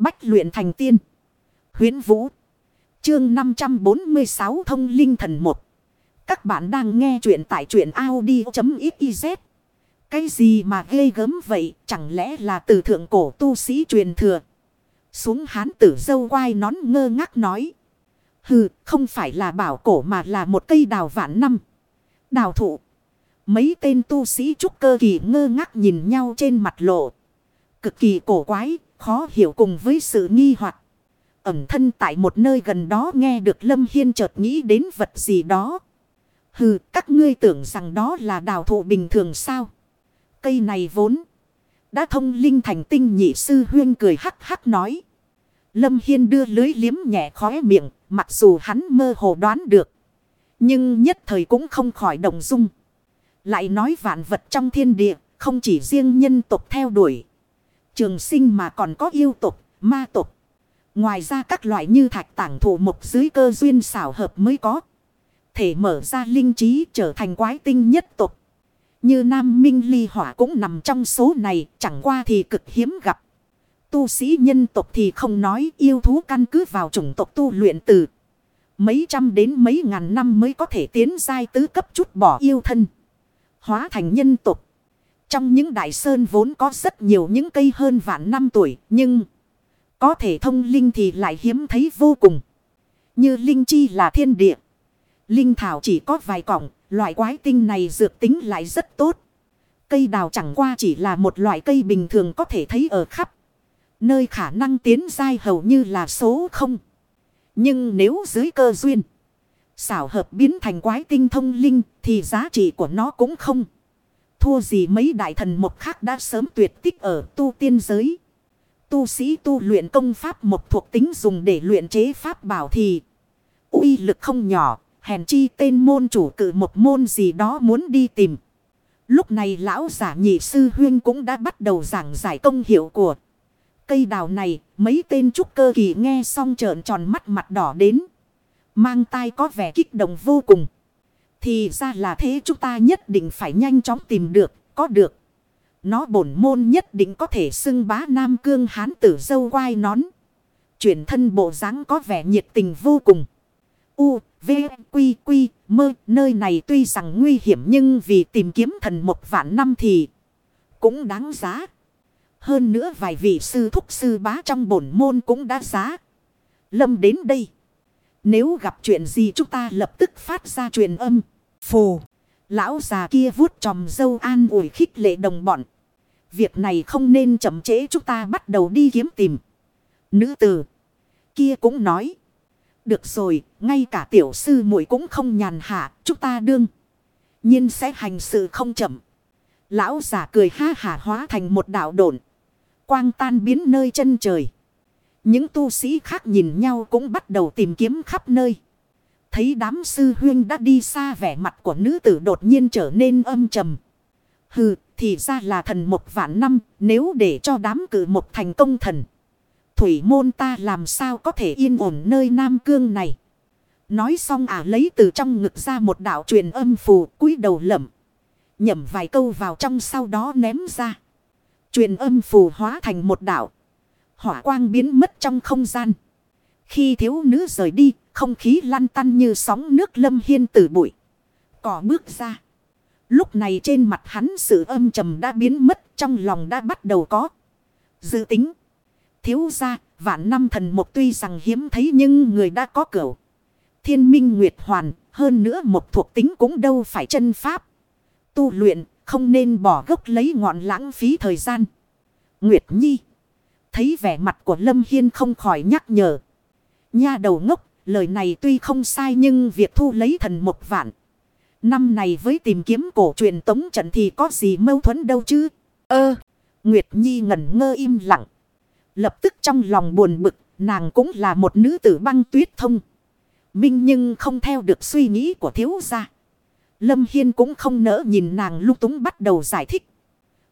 Bách luyện thành tiên. Huyến Vũ. Chương 546 Thông Linh Thần 1. Các bạn đang nghe truyện tại truyện Audi.xyz. Cái gì mà ghê gớm vậy? Chẳng lẽ là từ thượng cổ tu sĩ truyền thừa? Xuống hán tử dâu quai nón ngơ ngác nói. Hừ, không phải là bảo cổ mà là một cây đào vạn năm. Đào thụ. Mấy tên tu sĩ trúc cơ kỳ ngơ ngác nhìn nhau trên mặt lộ. Cực kỳ cổ quái, khó hiểu cùng với sự nghi hoặc Ẩm thân tại một nơi gần đó nghe được Lâm Hiên chợt nghĩ đến vật gì đó. Hừ, các ngươi tưởng rằng đó là đào thụ bình thường sao? Cây này vốn đã thông linh thành tinh nhị sư huyên cười hắc hắc nói. Lâm Hiên đưa lưới liếm nhẹ khóe miệng, mặc dù hắn mơ hồ đoán được. Nhưng nhất thời cũng không khỏi động dung. Lại nói vạn vật trong thiên địa, không chỉ riêng nhân tộc theo đuổi. Trường sinh mà còn có yêu tục ma tục Ngoài ra các loại như thạch tảng thủ mục dưới cơ duyên xảo hợp mới có. Thể mở ra linh trí trở thành quái tinh nhất tộc. Như Nam Minh Ly Hỏa cũng nằm trong số này, chẳng qua thì cực hiếm gặp. Tu sĩ nhân tộc thì không nói yêu thú căn cứ vào chủng tộc tu luyện từ. Mấy trăm đến mấy ngàn năm mới có thể tiến giai tứ cấp chút bỏ yêu thân. Hóa thành nhân tộc. Trong những đại sơn vốn có rất nhiều những cây hơn vạn năm tuổi, nhưng có thể thông linh thì lại hiếm thấy vô cùng. Như linh chi là thiên địa. Linh thảo chỉ có vài cọng, loại quái tinh này dược tính lại rất tốt. Cây đào chẳng qua chỉ là một loại cây bình thường có thể thấy ở khắp. Nơi khả năng tiến dai hầu như là số không. Nhưng nếu dưới cơ duyên. Xảo hợp biến thành quái tinh thông linh thì giá trị của nó cũng không. Thua gì mấy đại thần một khác đã sớm tuyệt tích ở tu tiên giới. Tu sĩ tu luyện công pháp một thuộc tính dùng để luyện chế pháp bảo thì uy lực không nhỏ. Hèn chi tên môn chủ cử một môn gì đó muốn đi tìm. Lúc này lão giả nhị sư huyên cũng đã bắt đầu giảng giải công hiệu của cây đào này. Mấy tên trúc cơ kỳ nghe xong trợn tròn mắt mặt đỏ đến. Mang tai có vẻ kích động vô cùng. Thì ra là thế chúng ta nhất định phải nhanh chóng tìm được, có được. Nó bổn môn nhất định có thể xưng bá Nam Cương hán tử dâu quai nón. Chuyển thân bộ dáng có vẻ nhiệt tình vô cùng. U, V, Quy, Quy, mơ, nơi này tuy rằng nguy hiểm nhưng vì tìm kiếm thần một vạn năm thì cũng đáng giá. Hơn nữa vài vị sư thúc sư bá trong bổn môn cũng đã giá. Lâm đến đây. Nếu gặp chuyện gì chúng ta lập tức phát ra truyền âm. Phù. Lão già kia vuốt tròm dâu an ủi khích lệ đồng bọn. Việc này không nên chậm trễ chúng ta bắt đầu đi kiếm tìm. Nữ tử. Kia cũng nói. Được rồi, ngay cả tiểu sư muội cũng không nhàn hạ, chúng ta đương. nhiên sẽ hành sự không chậm. Lão già cười ha hả hóa thành một đạo độn. Quang tan biến nơi chân trời. Những tu sĩ khác nhìn nhau cũng bắt đầu tìm kiếm khắp nơi. Thấy đám sư huyên đã đi xa vẻ mặt của nữ tử đột nhiên trở nên âm trầm. Hừ, thì ra là thần một vạn năm, nếu để cho đám cử một thành công thần. Thủy môn ta làm sao có thể yên ổn nơi Nam Cương này. Nói xong ả lấy từ trong ngực ra một đạo truyền âm phù cúi đầu lẩm. Nhẩm vài câu vào trong sau đó ném ra. Truyền âm phù hóa thành một đạo. Hỏa quang biến mất trong không gian. Khi thiếu nữ rời đi, không khí lăn tăn như sóng nước lâm hiên từ bụi. Cỏ bước ra. Lúc này trên mặt hắn sự âm trầm đã biến mất, trong lòng đã bắt đầu có. Dự tính. Thiếu ra, vạn năm thần một tuy rằng hiếm thấy nhưng người đã có cửu. Thiên minh nguyệt hoàn, hơn nữa một thuộc tính cũng đâu phải chân pháp. Tu luyện, không nên bỏ gốc lấy ngọn lãng phí thời gian. Nguyệt Nhi. Thấy vẻ mặt của Lâm Hiên không khỏi nhắc nhở. Nha đầu ngốc, lời này tuy không sai nhưng việc thu lấy thần một vạn. Năm này với tìm kiếm cổ truyền tống trận thì có gì mâu thuẫn đâu chứ. Ơ, Nguyệt Nhi ngẩn ngơ im lặng. Lập tức trong lòng buồn bực, nàng cũng là một nữ tử băng tuyết thông. Minh nhưng không theo được suy nghĩ của thiếu gia. Lâm Hiên cũng không nỡ nhìn nàng lúc túng bắt đầu giải thích.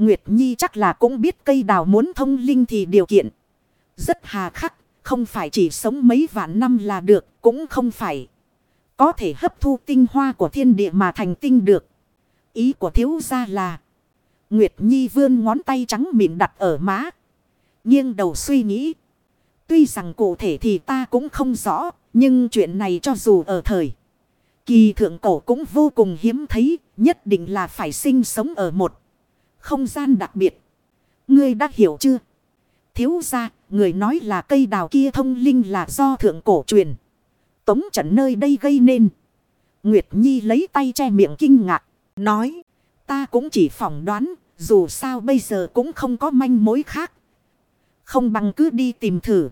Nguyệt Nhi chắc là cũng biết cây đào muốn thông linh thì điều kiện. Rất hà khắc, không phải chỉ sống mấy vạn năm là được, cũng không phải. Có thể hấp thu tinh hoa của thiên địa mà thành tinh được. Ý của thiếu gia là. Nguyệt Nhi vươn ngón tay trắng mịn đặt ở má. Nghiêng đầu suy nghĩ. Tuy rằng cụ thể thì ta cũng không rõ. Nhưng chuyện này cho dù ở thời. Kỳ thượng cổ cũng vô cùng hiếm thấy. Nhất định là phải sinh sống ở một không gian đặc biệt. Ngươi đã hiểu chưa? Thiếu ra, người nói là cây đào kia thông linh là do thượng cổ truyền. Tống trận nơi đây gây nên. Nguyệt Nhi lấy tay che miệng kinh ngạc. Nói, ta cũng chỉ phỏng đoán, dù sao bây giờ cũng không có manh mối khác. Không bằng cứ đi tìm thử.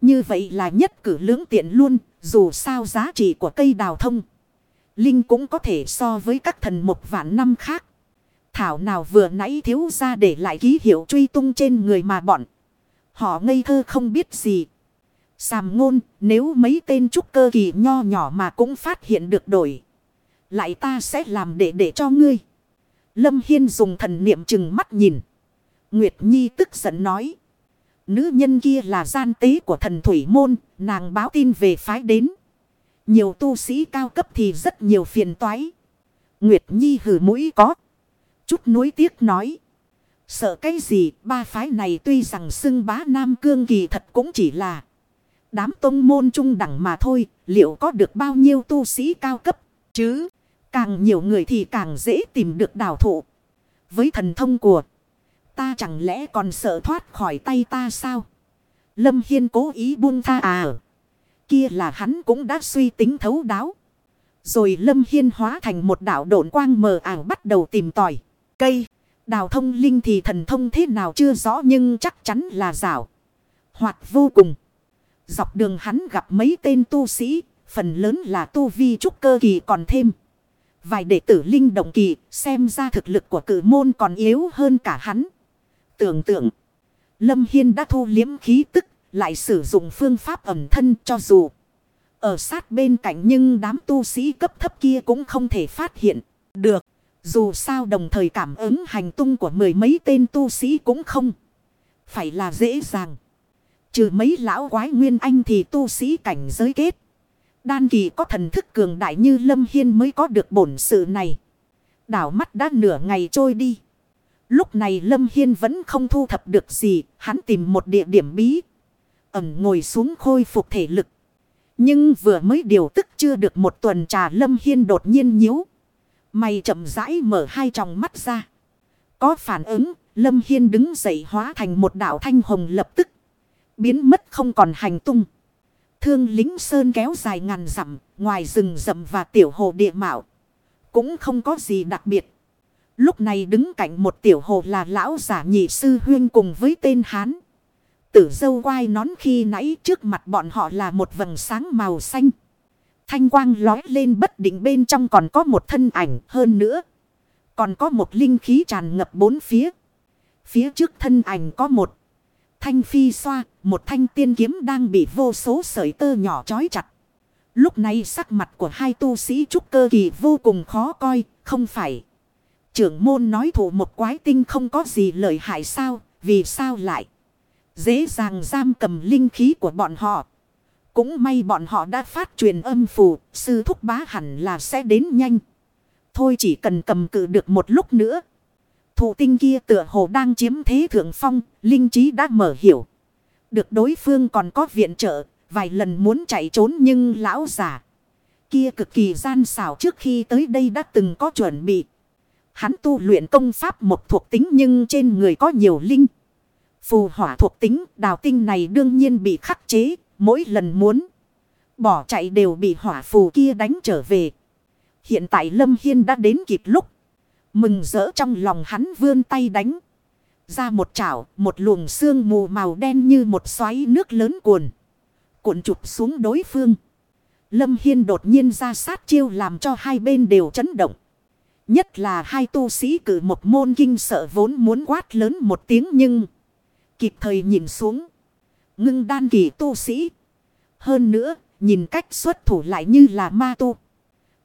Như vậy là nhất cử lưỡng tiện luôn, dù sao giá trị của cây đào thông. Linh cũng có thể so với các thần một vạn năm khác. Thảo nào vừa nãy thiếu ra để lại ký hiệu truy tung trên người mà bọn. Họ ngây thơ không biết gì. Sàm ngôn, nếu mấy tên trúc cơ kỳ nho nhỏ mà cũng phát hiện được đổi. Lại ta sẽ làm để để cho ngươi. Lâm Hiên dùng thần niệm chừng mắt nhìn. Nguyệt Nhi tức giận nói. Nữ nhân kia là gian tế của thần Thủy Môn, nàng báo tin về phái đến. Nhiều tu sĩ cao cấp thì rất nhiều phiền toái. Nguyệt Nhi hử mũi có. Chút nuối tiếc nói. Sợ cái gì, ba phái này tuy rằng xưng bá Nam Cương kỳ thật cũng chỉ là. Đám tông môn trung đẳng mà thôi. Liệu có được bao nhiêu tu sĩ cao cấp chứ? Càng nhiều người thì càng dễ tìm được đảo thụ. Với thần thông của ta chẳng lẽ còn sợ thoát khỏi tay ta sao? Lâm Hiên cố ý buông tha à. Kia là hắn cũng đã suy tính thấu đáo. Rồi Lâm Hiên hóa thành một đảo độn quang mờ ảo bắt đầu tìm tòi. Cây, đào thông linh thì thần thông thế nào chưa rõ nhưng chắc chắn là rảo. hoạt vô cùng. Dọc đường hắn gặp mấy tên tu sĩ, phần lớn là tu vi trúc cơ kỳ còn thêm. Vài đệ tử linh động kỳ xem ra thực lực của cử môn còn yếu hơn cả hắn. Tưởng tượng, Lâm Hiên đã thu liếm khí tức, lại sử dụng phương pháp ẩm thân cho dù. Ở sát bên cạnh nhưng đám tu sĩ cấp thấp kia cũng không thể phát hiện được. Dù sao đồng thời cảm ứng hành tung của mười mấy tên tu sĩ cũng không. Phải là dễ dàng. Trừ mấy lão quái nguyên anh thì tu sĩ cảnh giới kết. Đan kỳ có thần thức cường đại như Lâm Hiên mới có được bổn sự này. Đảo mắt đã nửa ngày trôi đi. Lúc này Lâm Hiên vẫn không thu thập được gì. Hắn tìm một địa điểm bí. Ẩm ngồi xuống khôi phục thể lực. Nhưng vừa mới điều tức chưa được một tuần trà Lâm Hiên đột nhiên nhíu. Mày chậm rãi mở hai tròng mắt ra. Có phản ứng, Lâm Hiên đứng dậy hóa thành một đạo thanh hồng lập tức. Biến mất không còn hành tung. Thương lính sơn kéo dài ngàn dặm, ngoài rừng rậm và tiểu hồ địa mạo. Cũng không có gì đặc biệt. Lúc này đứng cạnh một tiểu hồ là lão giả nhị sư huyên cùng với tên Hán. Tử dâu quai nón khi nãy trước mặt bọn họ là một vầng sáng màu xanh. Thanh quang lói lên bất định bên trong còn có một thân ảnh hơn nữa. Còn có một linh khí tràn ngập bốn phía. Phía trước thân ảnh có một thanh phi xoa, một thanh tiên kiếm đang bị vô số sợi tơ nhỏ trói chặt. Lúc này sắc mặt của hai tu sĩ trúc cơ kỳ vô cùng khó coi, không phải. Trưởng môn nói thủ một quái tinh không có gì lợi hại sao, vì sao lại. Dễ dàng giam cầm linh khí của bọn họ. Cũng may bọn họ đã phát truyền âm phù, sư thúc bá hẳn là sẽ đến nhanh. Thôi chỉ cần cầm cự được một lúc nữa. Thủ tinh kia tựa hồ đang chiếm thế thượng phong, linh trí đã mở hiểu. Được đối phương còn có viện trợ, vài lần muốn chạy trốn nhưng lão giả. Kia cực kỳ gian xảo trước khi tới đây đã từng có chuẩn bị. Hắn tu luyện công pháp một thuộc tính nhưng trên người có nhiều linh. Phù hỏa thuộc tính đào tinh này đương nhiên bị khắc chế, mỗi lần muốn bỏ chạy đều bị hỏa phù kia đánh trở về. Hiện tại Lâm Hiên đã đến kịp lúc. Mừng rỡ trong lòng hắn vươn tay đánh. Ra một chảo, một luồng xương mù màu đen như một xoáy nước lớn cuồn. Cuộn chụp xuống đối phương. Lâm Hiên đột nhiên ra sát chiêu làm cho hai bên đều chấn động. Nhất là hai tu sĩ cử một môn kinh sợ vốn muốn quát lớn một tiếng nhưng kịp thời nhìn xuống. Ngưng đan kỳ tu sĩ. Hơn nữa, nhìn cách xuất thủ lại như là ma tu.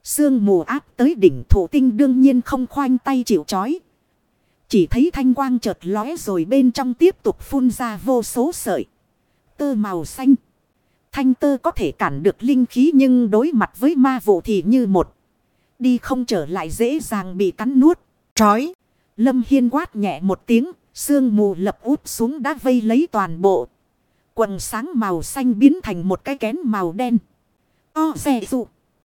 Sương mù áp tới đỉnh thủ tinh đương nhiên không khoanh tay chịu chói. Chỉ thấy thanh quang chợt lóe rồi bên trong tiếp tục phun ra vô số sợi. Tơ màu xanh. Thanh tơ có thể cản được linh khí nhưng đối mặt với ma vụ thì như một. Đi không trở lại dễ dàng bị cắn nuốt. Trói. Lâm Hiên quát nhẹ một tiếng Sương mù lập út xuống đã vây lấy toàn bộ. Quần sáng màu xanh biến thành một cái kén màu đen. O xe dụ.